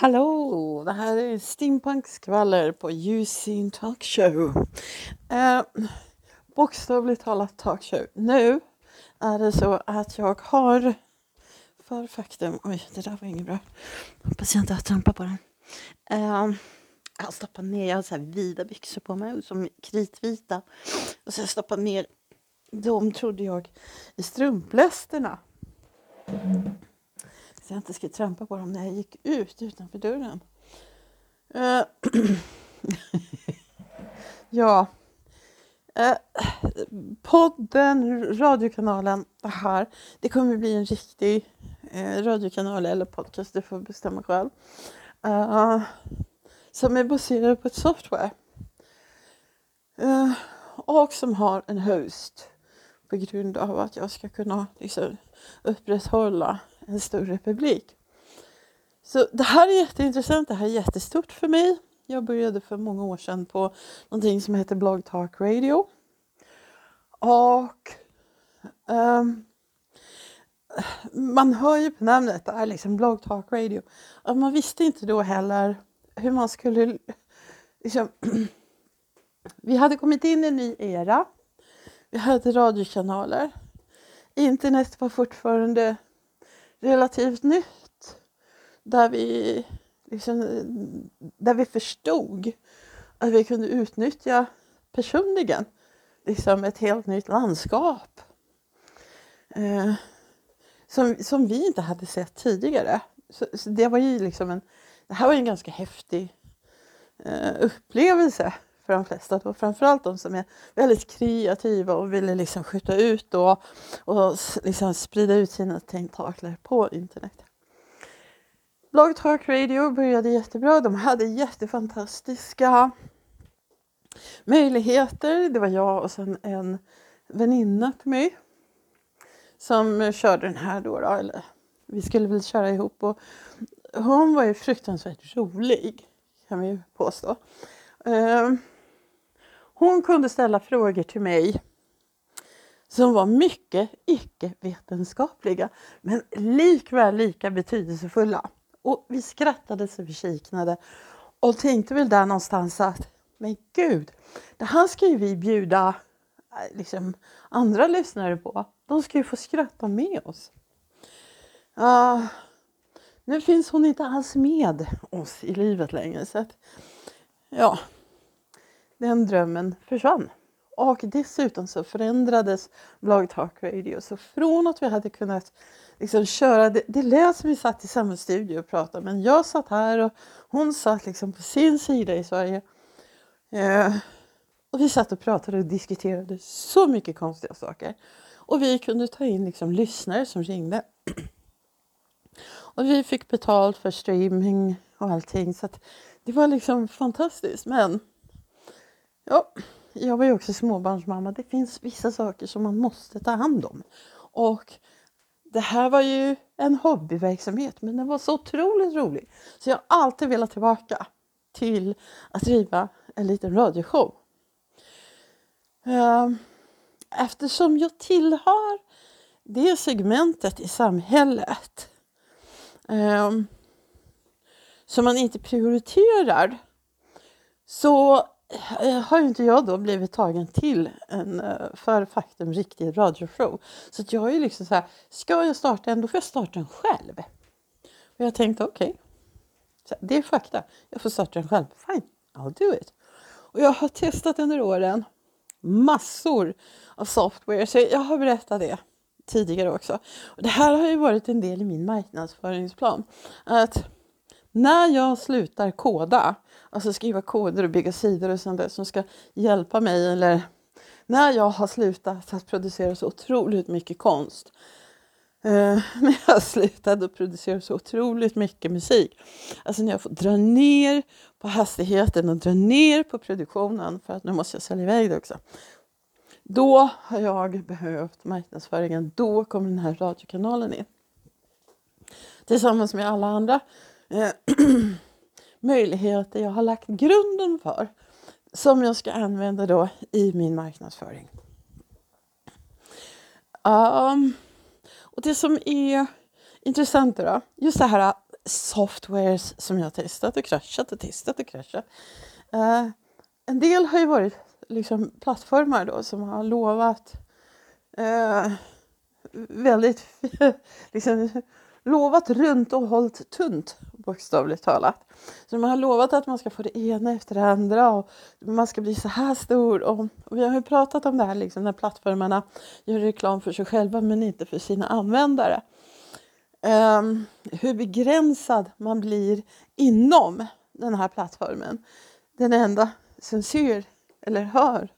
Hallå! Det här är Steampunkskvaller på Using Talkshow. Eh, bokstavligt talat talkshow. Nu är det så att jag har för faktum... Oj, det där var inget bra. Hoppas jag inte har trampat på den. Eh, jag stoppar ner, jag har så här vida byxor på mig som kritvita. Och så har jag stoppat ner de trodde jag i strumplästerna. Så jag inte skulle trampa på dem när jag gick ut utanför dörren. Uh, ja. Uh, podden, radiokanalen, det här. Det kommer bli en riktig uh, radiokanal eller podcast, du får bestämma själv. som är baserad på ett software. och som har en host på grund av att jag ska kunna liksom, upprätthålla en större publik. Så det här är jätteintressant, det här är jättestort för mig. Jag började för många år sedan på någonting som heter Blog Talk Radio. Och um, man hör ju på namnet, det är liksom Blog Talk Radio. Och man visste inte då heller hur man skulle... Liksom, vi hade kommit in i en ny era. Vi hade radiokanaler. Internet var fortfarande relativt nytt. Där vi, liksom, där vi förstod att vi kunde utnyttja personligen liksom ett helt nytt landskap. Eh, som, som vi inte hade sett tidigare. Så, så, det var ju liksom en, det här var en ganska häftig eh, upplevelse för de flesta. Då. Framförallt de som är väldigt kreativa och vill liksom skjuta ut och, och liksom sprida ut sina tentakler på internet. Blog Talk Radio började jättebra. De hade jättefantastiska möjligheter. Det var jag och sen en väninna till mig som körde den här då, då eller vi skulle väl köra ihop och hon var ju fruktansvärt rolig kan vi ju påstå. Um, hon kunde ställa frågor till mig som var mycket icke-vetenskapliga men likväl lika betydelsefulla. Och vi skrattade så vi kiknade och tänkte väl där någonstans att men gud, det här ska ju vi bjuda äh, liksom, andra lyssnare på. De ska ju få skratta med oss. Uh, nu finns hon inte alls med oss i livet längre så att ja, den drömmen försvann. Och dessutom så förändrades Blog Talk Radio. Så från att vi hade kunnat liksom köra, det, det lät som vi satt i samma studio och pratade men jag satt här och hon satt liksom på sin sida i Sverige. Eh, och vi satt och pratade och diskuterade så mycket konstiga saker. Och vi kunde ta in liksom lyssnare som ringde. Och vi fick betalt för streaming och allting så att det var liksom fantastiskt. Men Ja, jag var ju också småbarnsmamma. Det finns vissa saker som man måste ta hand om. Och det här var ju en hobbyverksamhet, men den var så otroligt rolig. Så jag har alltid velat tillbaka till att driva en liten radioshow. Ehm, eftersom jag tillhör det segmentet i samhället ehm, som man inte prioriterar så Eh, eh, har har inte jag då blivit tagen till en eh, för faktum riktig radioshow. Så att jag är ju liksom så här, ska jag starta en, då får jag starta den själv. Och jag tänkte okej, okay. det är fakta. Jag får starta den själv. Fine, I'll do it. Och jag har testat under åren massor av software, så jag har berättat det tidigare också. Och det här har ju varit en del i min marknadsföringsplan. Att när jag slutar koda, alltså skriva koder och bygga sidor och sånt där som ska hjälpa mig eller när jag har slutat att producera så otroligt mycket konst eh, när jag har slutat att producera så otroligt mycket musik. Alltså när jag får dra ner på hastigheten och dra ner på produktionen för att nu måste jag sälja iväg det också. Då har jag behövt marknadsföringen. Då kommer den här radiokanalen in. Tillsammans med alla andra Eh, möjligheter jag har lagt grunden för som jag ska använda då i min marknadsföring. Um, och det som är intressant då, just det här eh, softwares som jag testat och kraschat och testat och kraschat. Uh, en del har ju varit liksom plattformar då som har lovat uh, väldigt liksom, lovat runt och hållit tunt bokstavligt talat. Så man har lovat att man ska få det ena efter det andra och man ska bli så här stor. Och, och vi har ju pratat om det här liksom, när plattformarna gör reklam för sig själva men inte för sina användare. Um, hur begränsad man blir inom den här plattformen. Den enda som ser eller hör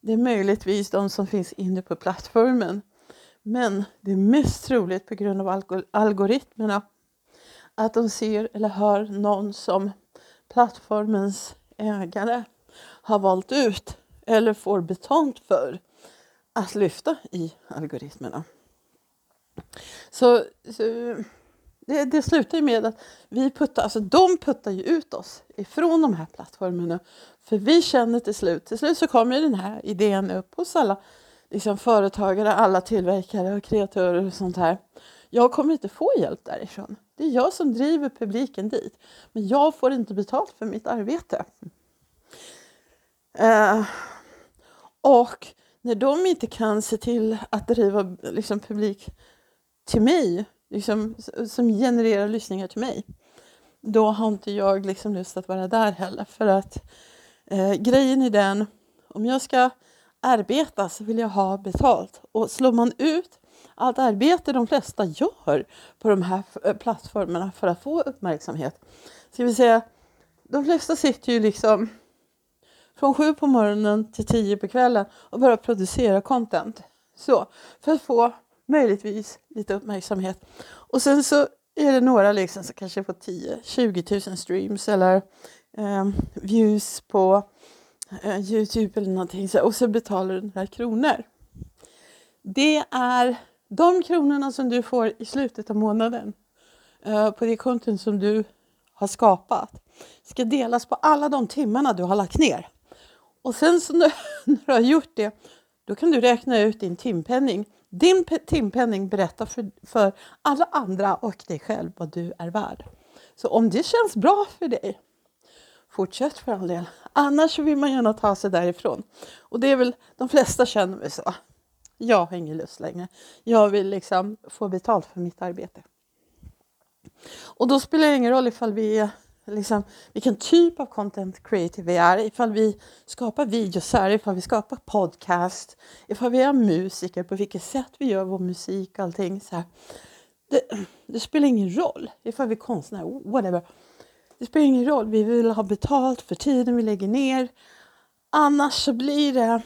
det är möjligtvis de som finns inne på plattformen. Men det är mest troligt på grund av algoritmerna att de ser eller hör någon som plattformens ägare har valt ut eller får betalt för att lyfta i algoritmerna. Så, så det, det slutar ju med att vi puttar, alltså de puttar ju ut oss ifrån de här plattformarna. För vi känner till slut, till slut så kommer den här idén upp hos alla liksom företagare, alla tillverkare och kreatörer och sånt här. Jag kommer inte få hjälp därifrån. Det är jag som driver publiken dit. Men jag får inte betalt för mitt arbete. Eh, och när de inte kan se till att driva liksom, publik till mig, liksom, som genererar lyssningar till mig, då har inte jag liksom lust att vara där heller. För att eh, grejen är den, om jag ska arbeta så vill jag ha betalt. Och slår man ut allt arbete de flesta gör på de här eh, plattformarna för att få uppmärksamhet. Ska vi säga, de flesta sitter ju liksom från sju på morgonen till tio på kvällen och bara producera content. Så, för att få möjligtvis lite uppmärksamhet. Och sen så är det några liksom som kanske får 10-20 000 streams eller eh, views på eh, Youtube eller någonting och så betalar du några kronor. Det är de kronorna som du får i slutet av månaden eh, på det content som du har skapat ska delas på alla de timmarna du har lagt ner. Och sen så när, när du har gjort det, då kan du räkna ut din timpenning. Din timpenning berättar för, för alla andra och dig själv vad du är värd. Så om det känns bra för dig, fortsätt för all del. Annars vill man gärna ta sig därifrån. Och det är väl, de flesta känner väl så. Jag har ingen lust längre. Jag vill liksom få betalt för mitt arbete. Och då spelar det ingen roll ifall vi är liksom, vilken typ av content creative vi är, ifall vi skapar videos här, ifall vi skapar podcast, ifall vi är musiker, på vilket sätt vi gör vår musik, och allting så här. Det, det spelar ingen roll ifall vi är konstnärer, whatever. Det spelar ingen roll, vi vill ha betalt för tiden vi lägger ner. Annars så blir det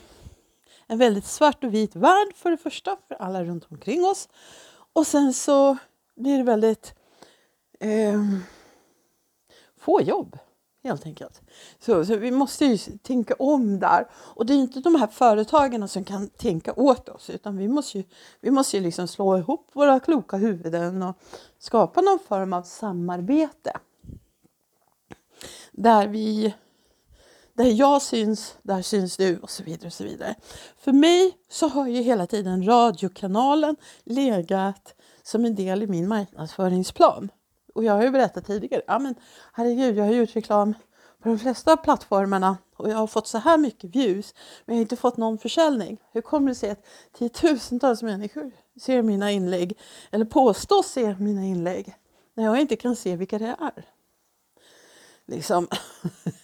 en väldigt svart och vit värld för det första, för alla runt omkring oss. Och sen så blir det väldigt eh, få jobb helt enkelt. Så, så, vi måste ju tänka om där. Och det är inte de här företagen som kan tänka åt oss utan vi måste ju, vi måste ju liksom slå ihop våra kloka huvuden och skapa någon form av samarbete. Där vi där jag syns, där syns du och så vidare. och så vidare. För mig så har ju hela tiden radiokanalen legat som en del i min marknadsföringsplan. Och jag har ju berättat tidigare, ja men herregud, jag har gjort reklam på de flesta plattformarna och jag har fått så här mycket views men jag har inte fått någon försäljning. Hur kommer det sig att tiotusentals människor ser mina inlägg eller påstås se mina inlägg när jag inte kan se vilka det är? Liksom.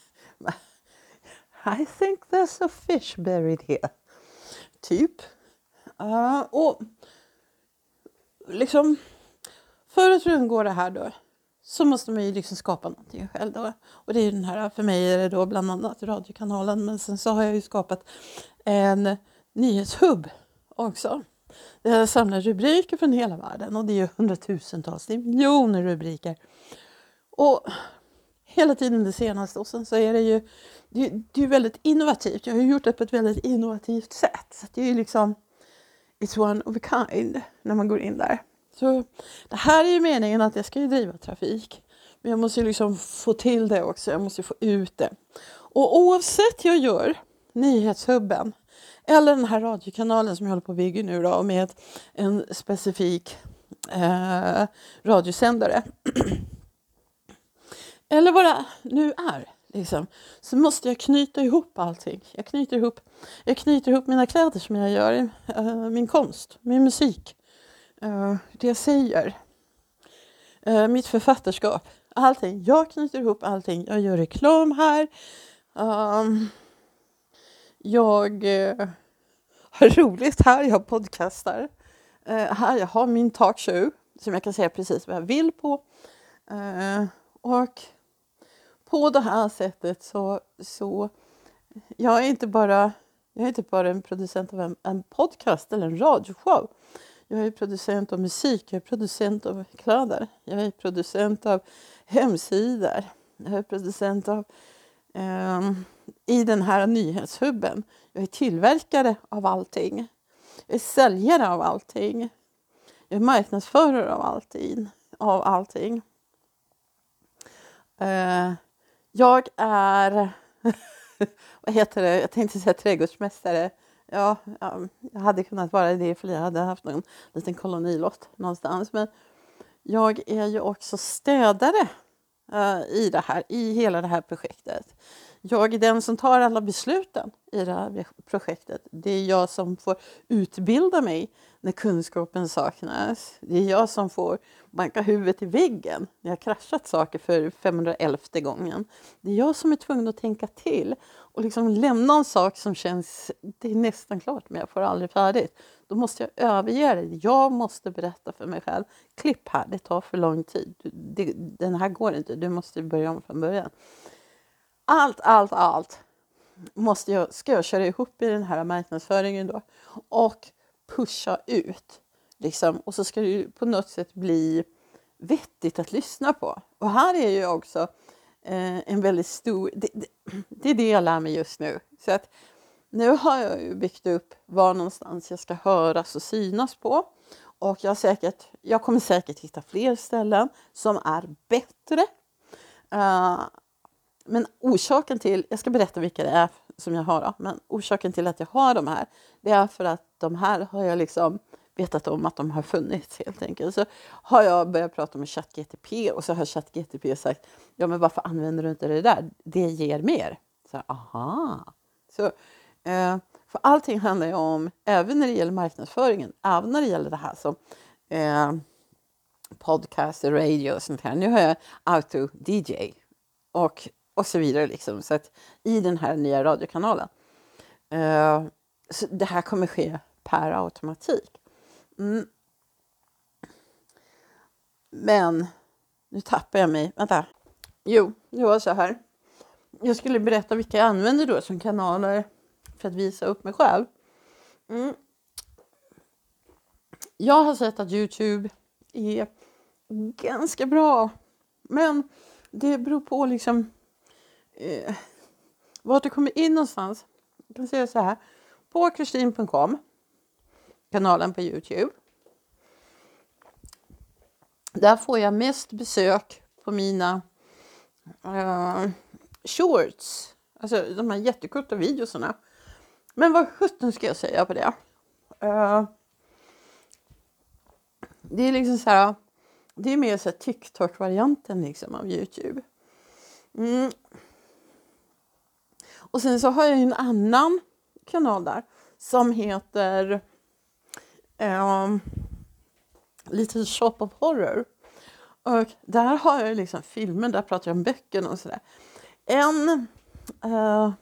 I think there's a fish buried here. Typ. Uh, och liksom för att undgå det här då så måste man ju liksom skapa någonting själv då. Och det är den här, för mig är det då bland annat radiokanalen men sen så har jag ju skapat en nyhetshubb också. Jag samlar rubriker från hela världen och det är ju hundratusentals, det är miljoner rubriker. Och hela tiden det senaste och sen så är det ju det, det är väldigt innovativt. Jag har gjort det på ett väldigt innovativt sätt. Så det är ju liksom it's one of a kind när man går in där. Så det här är ju meningen att jag ska ju driva trafik. Men jag måste ju liksom få till det också. Jag måste få ut det. Och oavsett jag gör nyhetshubben eller den här radiokanalen som jag håller på att bygga nu då med en specifik eh, radiosändare eller vad det nu är, liksom, så måste jag knyta ihop allting. Jag knyter ihop, jag knyter ihop mina kläder som jag gör, uh, min konst, min musik, uh, det jag säger, uh, mitt författarskap, allting. Jag knyter ihop allting. Jag gör reklam här. Um, jag har roligt här, jag podcastar. här jag har min talkshow som jag kan säga precis vad jag vill på. och på det här sättet så, så jag är inte bara jag är inte bara en producent av en, en podcast eller en radioshow. Jag är producent av musik, jag är producent av kläder, jag är producent av hemsidor, jag är producent av eh, i den här nyhetshubben. Jag är tillverkare av allting. Jag är säljare av allting. Jag är marknadsförare av allting. Av allting. Eh, jag är, vad heter det, jag tänkte säga trädgårdsmästare. Ja, jag hade kunnat vara det för jag hade haft någon liten kolonilott någonstans. Men jag är ju också städare uh, i det här, i hela det här projektet. Jag är den som tar alla besluten i det här projektet. Det är jag som får utbilda mig när kunskapen saknas. Det är jag som får banka huvudet i väggen när jag kraschat saker för 511 gången. Det är jag som är tvungen att tänka till och liksom lämna en sak som känns, det är nästan klart men jag får aldrig färdigt. Då måste jag överge det. Jag måste berätta för mig själv. Klipp här, det tar för lång tid. Det, den här går inte, du måste börja om från början. Allt, allt, allt måste jag, ska jag köra ihop i den här marknadsföringen då och pusha ut. Liksom. Och så ska det på något sätt bli vettigt att lyssna på. Och här är ju också eh, en väldigt stor... Det, det, det, är det jag lär mig just nu. Så att nu har jag ju byggt upp var någonstans jag ska höras och synas på. Och jag, säkert, jag kommer säkert hitta fler ställen som är bättre. Uh, men orsaken till, jag ska berätta vilka det är som jag har, då, men orsaken till att jag har de här, det är för att de här har jag liksom vetat om att de har funnits helt enkelt. Så har jag börjat prata med ChatGTP och så har ChatGTP sagt, ja men varför använder du inte det där? Det ger mer. Så aha. Så, eh, för allting handlar ju om, även när det gäller marknadsföringen, även när det gäller det här som eh, podcast, radio och sånt här. Nu har jag auto-DJ och och så vidare. Liksom. Så att i den här nya radiokanalen. Uh, så det här kommer ske per automatik. Mm. Men nu tappar jag mig. Vänta. Jo, det var så här. Jag skulle berätta vilka jag använder då som kanaler för att visa upp mig själv. Mm. Jag har sett att Youtube är ganska bra. Men det beror på liksom eh, vart du kommer in någonstans. Jag kan säga så här. På kristin.com, kanalen på Youtube. Där får jag mest besök på mina eh, shorts. Alltså de här jättekorta videorna. Men vad sjutton ska jag säga på det? Uh, det är liksom så här. Det är mer så TikTok-varianten liksom av Youtube. Mm. Och sen så har jag en annan kanal där som heter eh, Little Shop of Horror. Och där har jag liksom filmer, där pratar jag om böckerna och sådär. En eh,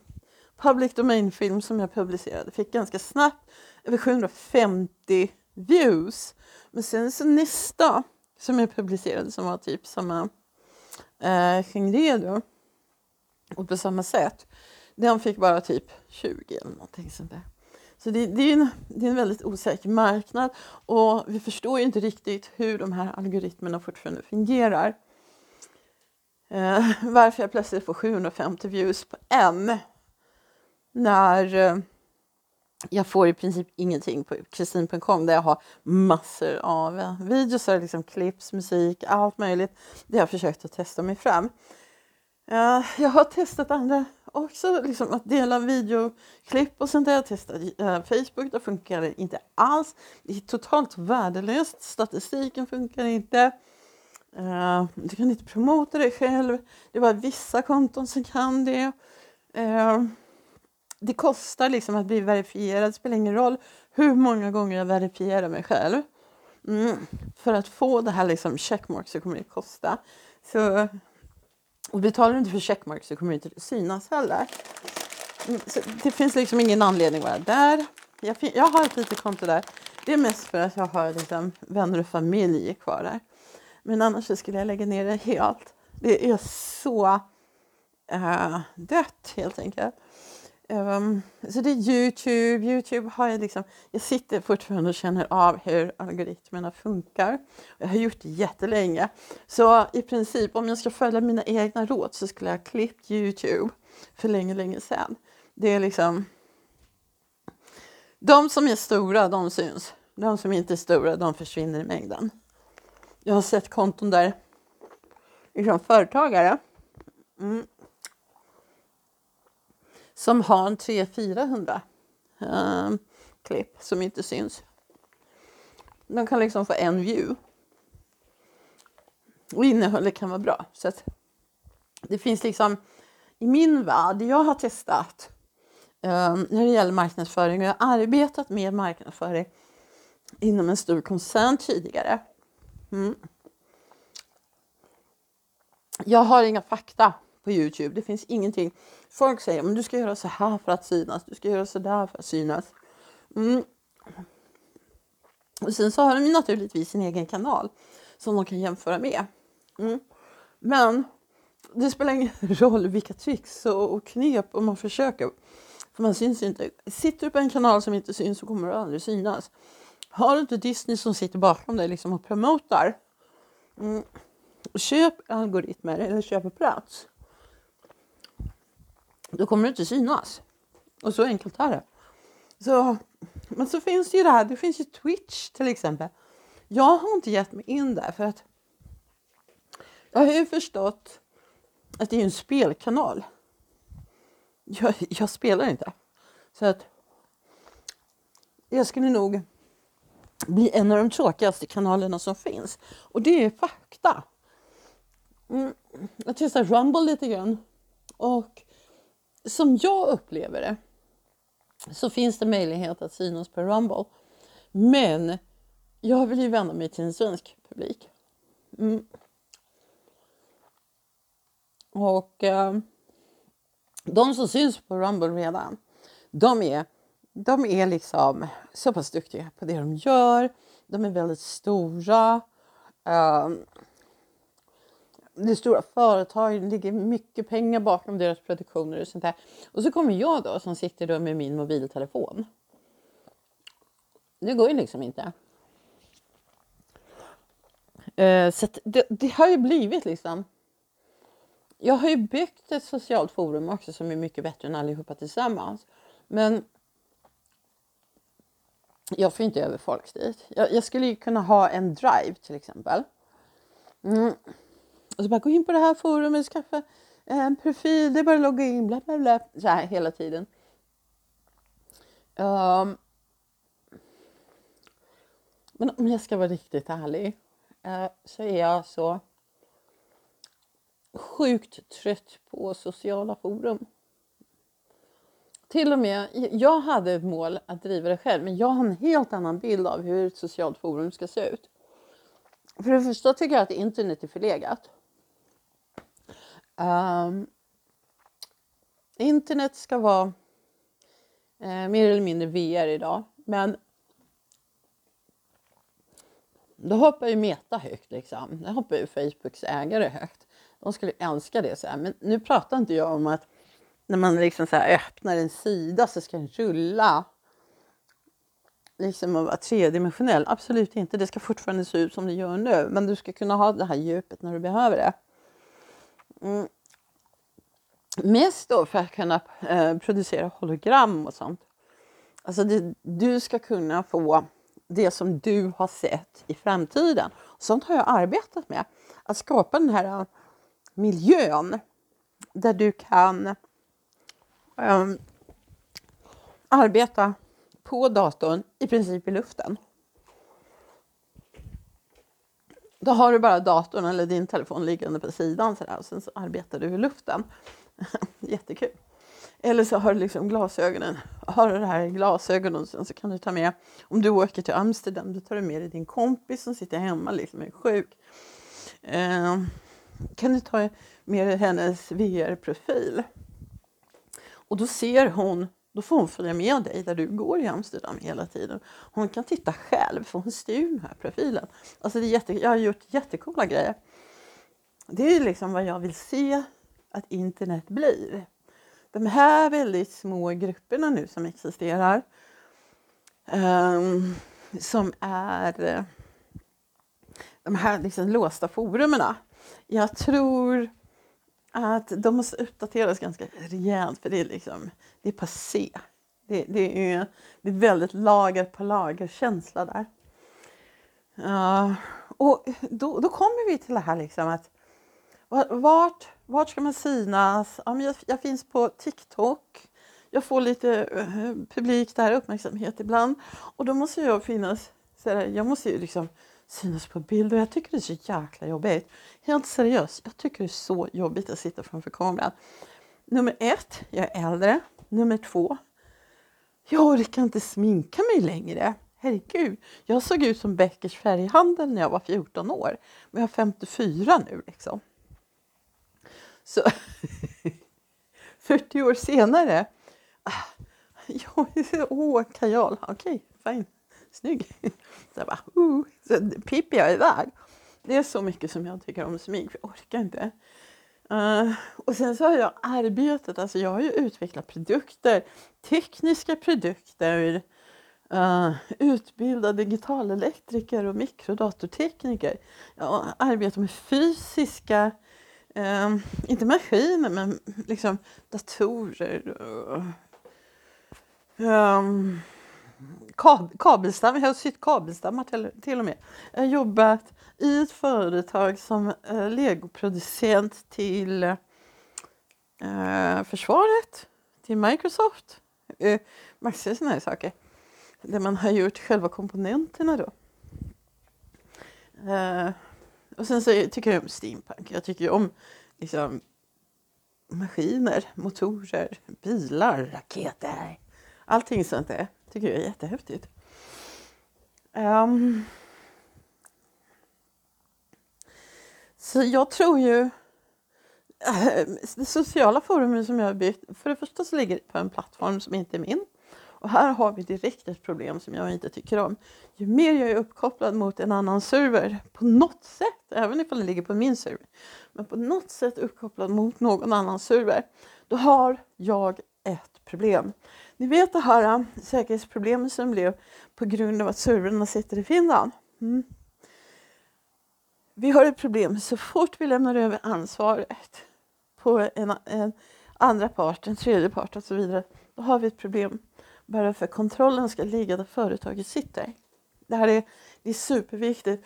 public domain-film som jag publicerade fick ganska snabbt över 750 views. Men sen så nästa som jag publicerade som var typ samma eh, genre då och på samma sätt den fick bara typ 20 eller någonting sånt där. Så det, det, är en, det är en väldigt osäker marknad och vi förstår inte riktigt hur de här algoritmerna fortfarande fungerar. Eh, varför jag plötsligt får 750 views på en när eh, jag får i princip ingenting på kristin.com där jag har massor av eh, videos, liksom klipps, musik, allt möjligt. Det har jag försökt att testa mig fram. Eh, jag har testat andra också, liksom att dela videoklipp och sånt där. Jag testade eh, Facebook, det funkar inte alls. Det är totalt värdelöst. Statistiken funkar inte. Eh, du kan inte promota dig själv. Det är bara vissa konton som kan det. Eh, det kostar liksom att bli verifierad. Det spelar ingen roll hur många gånger jag verifierar mig själv. Mm. För att få det här liksom checkmark så kommer det kosta. Så, och betalar du inte för checkmark så kommer det inte synas heller. Mm, så det finns liksom ingen anledning att vara där. Jag, jag har ett litet konto där. Det är mest för att jag har liksom vänner och familj kvar där. Men annars skulle jag lägga ner det helt. Det är så uh, dött helt enkelt. Um, så det är Youtube. Youtube har jag liksom, jag sitter fortfarande och känner av hur algoritmerna funkar. Jag har gjort det jättelänge. Så i princip om jag ska följa mina egna råd så skulle jag ha klippt Youtube för länge, länge sedan. Det är liksom de som är stora, de syns. De som inte är stora, de försvinner i mängden. Jag har sett konton där liksom företagare mm, som har en 300-400 eh, klipp som inte syns. De kan liksom få en view. Och innehållet kan vara bra. Så att det finns liksom i min värld, jag har testat eh, när det gäller marknadsföring och jag har arbetat med marknadsföring inom en stor koncern tidigare. Mm. Jag har inga fakta på Youtube. Det finns ingenting. Folk säger att du ska göra så här för att synas. Du ska göra så där för att synas. Mm. Och sen så har de naturligtvis sin egen kanal som de kan jämföra med. Mm. Men det spelar ingen roll vilka tricks och knep om man försöker. För man syns inte. Sitter du på en kanal som inte syns så kommer du aldrig synas. Har du inte Disney som sitter bakom dig liksom och promotar. Mm. Köp algoritmer eller köp plats. Då kommer du inte synas. Och så enkelt är det. Så, men så finns det ju det här, det finns ju Twitch till exempel. Jag har inte gett mig in där för att jag har ju förstått att det är en spelkanal. Jag, jag spelar inte. Så att jag skulle nog bli en av de tråkigaste kanalerna som finns. Och det är fakta. Mm, jag testar Rumble lite grann. Och som jag upplever det så finns det möjlighet att synas på Rumble. Men jag vill ju vända mig till en svensk publik. Mm. Och eh, de som syns på Rumble redan, de är, de är liksom så pass duktiga på det de gör. De är väldigt stora. Eh, det är stora företag, det ligger mycket pengar bakom deras produktioner och sånt där. Och så kommer jag då som sitter då med min mobiltelefon. Det går ju liksom inte. Eh, så det, det, har ju blivit liksom. Jag har ju byggt ett socialt forum också som är mycket bättre än allihopa tillsammans. Men jag får inte över folk dit. Jag, jag skulle ju kunna ha en drive till exempel. Mm och så bara gå in på det här forumet, skaffa eh, en profil, det är bara att logga in, bla bla bla. Så här hela tiden. Um, men om jag ska vara riktigt ärlig uh, så är jag så sjukt trött på sociala forum. Till och med, jag hade ett mål att driva det själv men jag har en helt annan bild av hur ett socialt forum ska se ut. För det första tycker jag att internet är förlegat. Um, internet ska vara eh, mer eller mindre VR idag, men då hoppar ju Meta högt liksom. Då hoppar ju Facebooks ägare högt. De skulle älska det så här. Men nu pratar inte jag om att när man liksom så öppnar en sida så ska den rulla liksom att vara tredimensionell. Absolut inte. Det ska fortfarande se ut som det gör nu. Men du ska kunna ha det här djupet när du behöver det. Mm. Mest då för att kunna eh, producera hologram och sånt. Alltså det, du ska kunna få det som du har sett i framtiden. Sånt har jag arbetat med. Att skapa den här eh, miljön där du kan um, arbeta på datorn i princip i luften. Då har du bara datorn eller din telefon liggande på sidan så där, och sen så arbetar du i luften. Jättekul. Eller så har du liksom glasögonen. Har du det här i glasögonen så kan du ta med, om du åker till Amsterdam, då tar du med dig din kompis som sitter hemma liksom är sjuk. Eh, kan du ta med dig hennes VR-profil. Och då ser hon, då får hon följa med dig där du går i Amsterdam hela tiden. Hon kan titta själv för hon styr den här profilen. Alltså det är jätte, jag har gjort jättekola grejer. Det är liksom vad jag vill se att internet blir de här väldigt små grupperna nu som existerar um, som är eh, de här liksom låsta forumerna. Jag tror att de måste uppdateras ganska rejält för det är, liksom, det är passé. Det, det, är, det är väldigt lager på lager känsla där. Uh, och då, då kommer vi till det här liksom att vart vart ska man synas? Ja, men jag, jag finns på TikTok. Jag får lite uh, publik där, uppmärksamhet ibland. Och då måste jag finnas, så här, jag måste ju liksom synas på bild och jag tycker det är så jäkla jobbigt. Helt seriöst, jag tycker det är så jobbigt att sitta framför kameran. Nummer ett, jag är äldre. Nummer två, jag orkar inte sminka mig längre. Herregud, jag såg ut som Beckers färghandel när jag var 14 år. Men jag är 54 nu liksom. Så 40 år senare. Ah, åh, kajal. Okej, okay, fine. Snygg. Så jag bara, uh, så pippar jag iväg. Det är så mycket som jag tycker om smink, för jag orkar inte. Uh, och sen så har jag arbetat, alltså jag har ju utvecklat produkter, tekniska produkter, uh, utbildad digitalelektriker och mikrodatortekniker. Jag har arbetat med fysiska uh, inte maskiner, men liksom datorer. Och, um, kab kabelstam, jag har sytt kabelstammar till, till och med. Jag har jobbat i ett företag som eh, legoproducent till eh, försvaret, till Microsoft. Eh, massor sådana här saker. Där man har gjort själva komponenterna då. Eh, och sen så tycker jag om steampunk. Jag tycker om liksom, maskiner, motorer, bilar, raketer. Allting sånt där tycker jag är jättehäftigt. Um, så jag tror ju... Det sociala forumet som jag har byggt, för det första så ligger det på en plattform som inte är min. Och här har vi direkt ett problem som jag inte tycker om. Ju mer jag är uppkopplad mot en annan server, på något sätt, även ifall det ligger på min server, men på något sätt uppkopplad mot någon annan server, då har jag ett problem. Ni vet det här eh, säkerhetsproblemet som blev på grund av att servrarna sitter i Finland. Mm. Vi har ett problem så fort vi lämnar över ansvaret på en, en andra part, en tredje part och så vidare, då har vi ett problem bara för kontrollen ska ligga där företaget sitter. Det här är, det är superviktigt.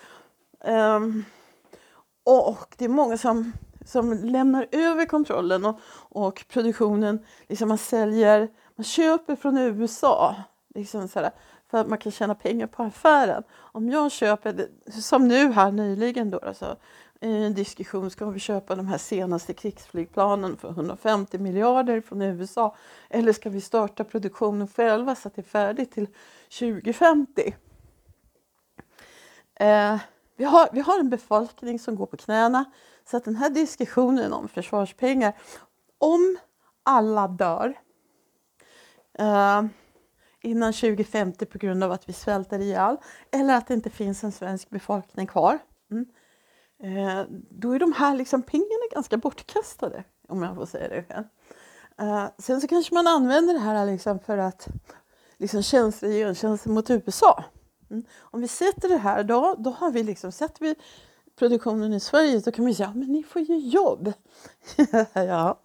Um, och det är många som, som lämnar över kontrollen och, och produktionen. Liksom man säljer, man köper från USA liksom så här, för att man kan tjäna pengar på affären. Om jag köper, som nu här nyligen då, alltså, i en diskussion, ska vi köpa de här senaste krigsflygplanen för 150 miljarder från USA eller ska vi starta produktionen själva så att det är färdigt till 2050? Eh, vi, har, vi har en befolkning som går på knäna så att den här diskussionen om försvarspengar, om alla dör eh, innan 2050 på grund av att vi svälter ihjäl eller att det inte finns en svensk befolkning kvar. Mm eh, då är de här liksom pengarna ganska bortkastade, om jag får säga det själv. Eh, sen så kanske man använder det här liksom för att liksom känsla, känsla mot USA. Mm. Om vi sätter det här, då, då har vi liksom, sätter vi produktionen i Sverige så kan vi säga, men ni får ju jobb. ja,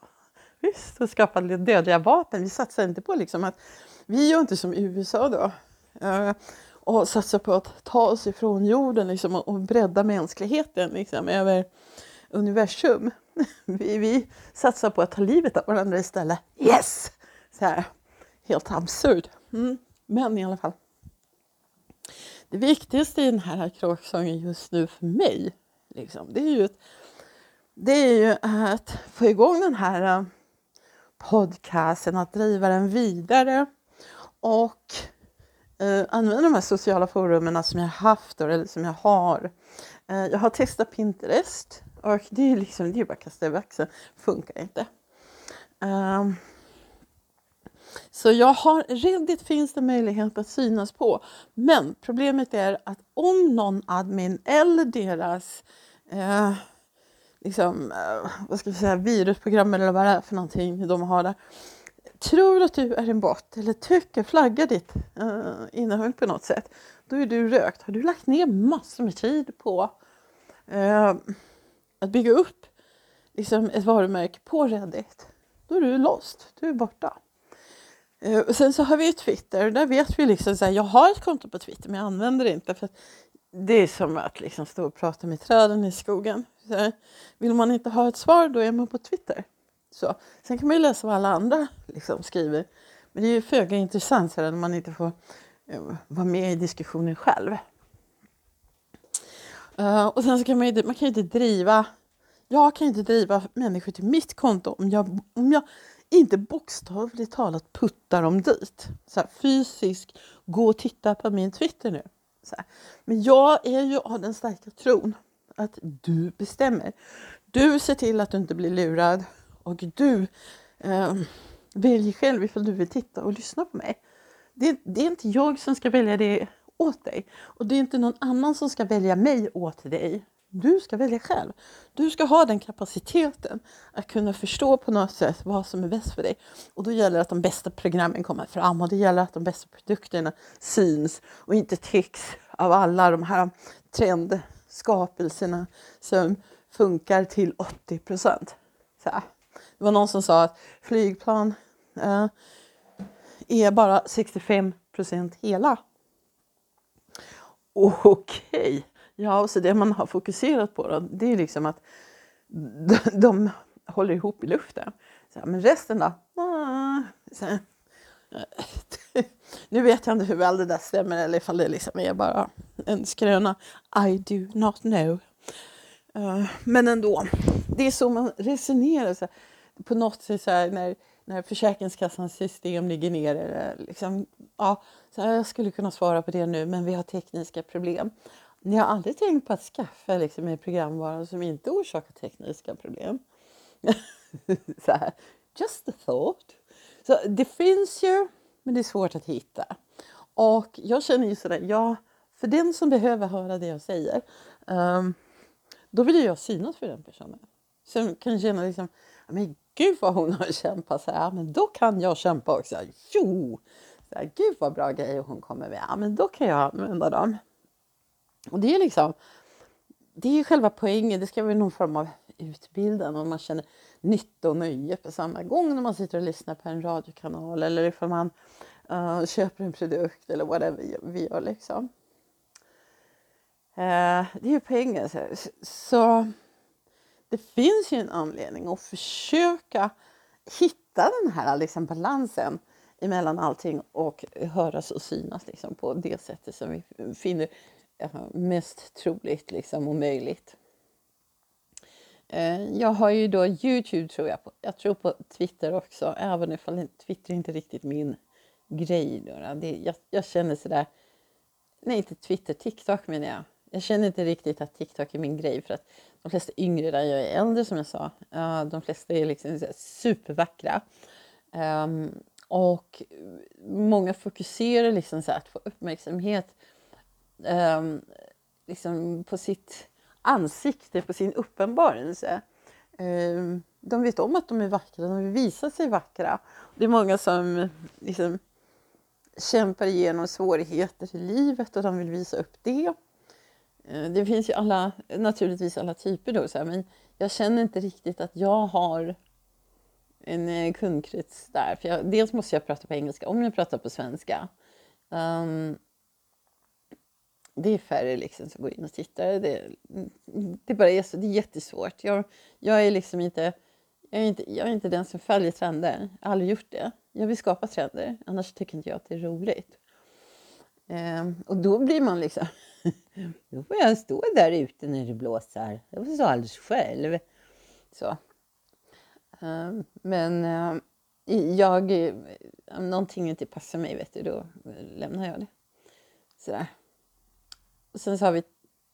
visst, och skapa dödliga vapen. Vi satsar inte på liksom att, vi gör inte som USA då. Uh, och satsa på att ta oss ifrån jorden liksom, och bredda mänskligheten liksom, över universum. Vi, vi satsar på att ta livet av varandra istället. Yes! Så här, helt absurd. Mm. Men i alla fall det viktigaste i den här kråksången just nu för mig, liksom, det, är ju att, det är ju att få igång den här äh, podcasten, att driva den vidare och eh, använda de här sociala forumen som jag haft eller som jag har. Eh, jag har testat Pinterest och det är liksom, det är bara att kasta iväg så funkar inte. Um, så jag har, Reddit finns det möjlighet att synas på. Men problemet är att om någon admin eller deras eh, liksom, eh, vad ska vi säga, virusprogram eller vad det är för någonting de har där. Tror att du är en bot eller tycker flaggar ditt eh, innehåll på något sätt, då är du rökt. Har du lagt ner massor med tid på eh, att bygga upp liksom, ett varumärke på Reddit, då är du lost. Du är borta. Eh, och sen så har vi Twitter. Där vet vi liksom så här, jag har ett konto på Twitter men jag använder det inte. för Det är som att liksom stå och prata med träden i skogen. Så vill man inte ha ett svar då är man på Twitter. Så. Sen kan man ju läsa vad alla andra liksom skriver. Men det är ju föga intressant så när man inte får uh, vara med i diskussionen själv. Uh, och sen så kan man ju man kan ju inte driva jag kan inte driva människor till mitt konto om jag, om jag inte bokstavligt talat puttar dem dit. Så här, fysiskt, gå och titta på min Twitter nu. Men jag är ju av den starka tron att du bestämmer. Du ser till att du inte blir lurad och du eh, väljer själv ifall du vill titta och lyssna på mig. Det, det, är inte jag som ska välja det åt dig och det är inte någon annan som ska välja mig åt dig. Du ska välja själv. Du ska ha den kapaciteten att kunna förstå på något sätt vad som är bäst för dig. Och då gäller det att de bästa programmen kommer fram och det gäller att de bästa produkterna syns och inte täcks av alla de här trendskapelserna som funkar till 80 procent. Det var någon som sa att flygplan eh, är bara 65 procent hela. Okej, Ja, ja, så det man har fokuserat på då, det är liksom att de, de håller ihop i luften. Så, men resten då? Ah, så, nu vet jag inte hur väl det där stämmer eller ifall det liksom är bara en skröna. I do not know. Eh, men ändå, det är så man resonerar. Så på något sätt så här, när, när Försäkringskassans system ligger nere... Liksom, ja, så här, jag skulle kunna svara på det nu, men vi har tekniska problem. Ni har aldrig tänkt på att skaffa liksom, en programvara som inte orsakar tekniska problem? så här, just a thought. Så det finns ju, men det är svårt att hitta. Och jag känner ju sådär, ja, för den som behöver höra det jag säger, um, då vill jag synas för den personen. Som kan känna liksom, men gud vad hon har kämpat, så här, men då kan jag kämpa också. Jo! Så här, gud vad bra grejer hon kommer med, ja, men då kan jag använda dem. Och det är liksom, det är själva poängen, det ska vara någon form av utbildande och man känner nytta och nöje på samma gång när man sitter och lyssnar på en radiokanal eller ifall man uh, köper en produkt eller whatever vi gör liksom. Uh, det är ju poängen. Så, så det finns ju en anledning att försöka hitta den här liksom balansen emellan allting och höras och synas liksom på det sättet som vi finner mest troligt liksom och möjligt. Eh, jag har ju då Youtube tror jag på. Jag tror på Twitter också, även ifall Twitter inte är riktigt min grej. Då. Det, jag, jag känner sådär, nej inte Twitter, TikTok menar jag. Jag känner inte riktigt att TikTok är min grej för att de flesta yngre där jag är äldre som jag sa. De flesta är liksom supervackra. Ehm, och många fokuserar liksom så att få uppmärksamhet eh, liksom på sitt ansikte, på sin uppenbarelse. Eh, de vet om att de är vackra, de vill visa sig vackra. Det är många som liksom kämpar igenom svårigheter i livet och de vill visa upp det. Eh, det finns ju alla, naturligtvis alla typer då, så här, men jag känner inte riktigt att jag har en eh, kundkrets där. För jag, dels måste jag prata på engelska om jag pratar på svenska. Um, det är färre liksom som går in och tittar. Det, det bara är så, det är jättesvårt. Jag, jag är liksom inte jag, är inte, jag är inte den som följer trender. Jag har aldrig gjort det. Jag vill skapa trender, annars tycker inte jag att det är roligt. Ehm, och då blir man liksom... då får jag stå där ute när det blåser. Jag får stå alldeles själv. Så. Ehm, men ehm, jag... Om någonting inte passar mig, vet du, då lämnar jag det. Sådär. Och sen så har vi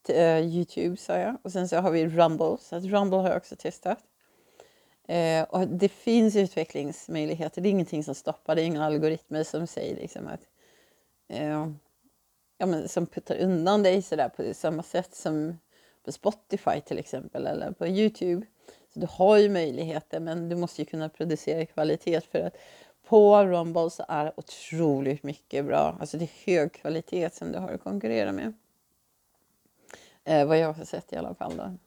uh, Youtube, sa jag. Och sen så har vi Rumble. Så att Rumble har jag också testat. Uh, och det finns utvecklingsmöjligheter. Det är ingenting som stoppar. Det är inga algoritmer som säger liksom att... Uh, ja, men som puttar undan dig sådär på samma sätt som på Spotify till exempel eller på Youtube. Så du har ju möjligheter men du måste ju kunna producera kvalitet för att på Rumble så är det otroligt mycket bra. Alltså det är hög kvalitet som du har att konkurrera med. Eh, vad jag har sett i alla fall. Då.